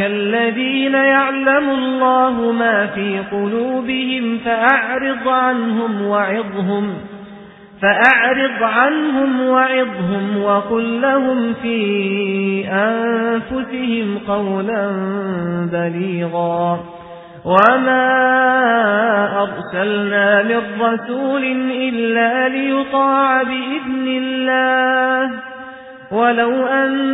الَّذِينَ يَعْلَمُ اللَّهُ مَا فِي قُلُوبِهِمْ فَأَعْرِضْ عَنْهُمْ وَعِظْهُمْ فَأَعْرِضْ عَنْهُمْ وَعِظْهُمْ وَقُل لَّهُمْ فِي أَنفُسِهِمْ قَوْلًا بَلِيغًا وَمَا أَرْسَلْنَا مِن رَّسُولٍ إِلَّا لِيُطَاعَ بِإِذْنِ اللَّهِ وَلَوْ أَنَّهُمْ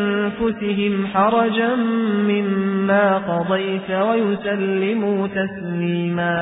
أَنفُسِهِمْ حَرَجًا مِّمَّا قَضَيْتَ وَيُسَلِّمُوا تَسْلِيمًا.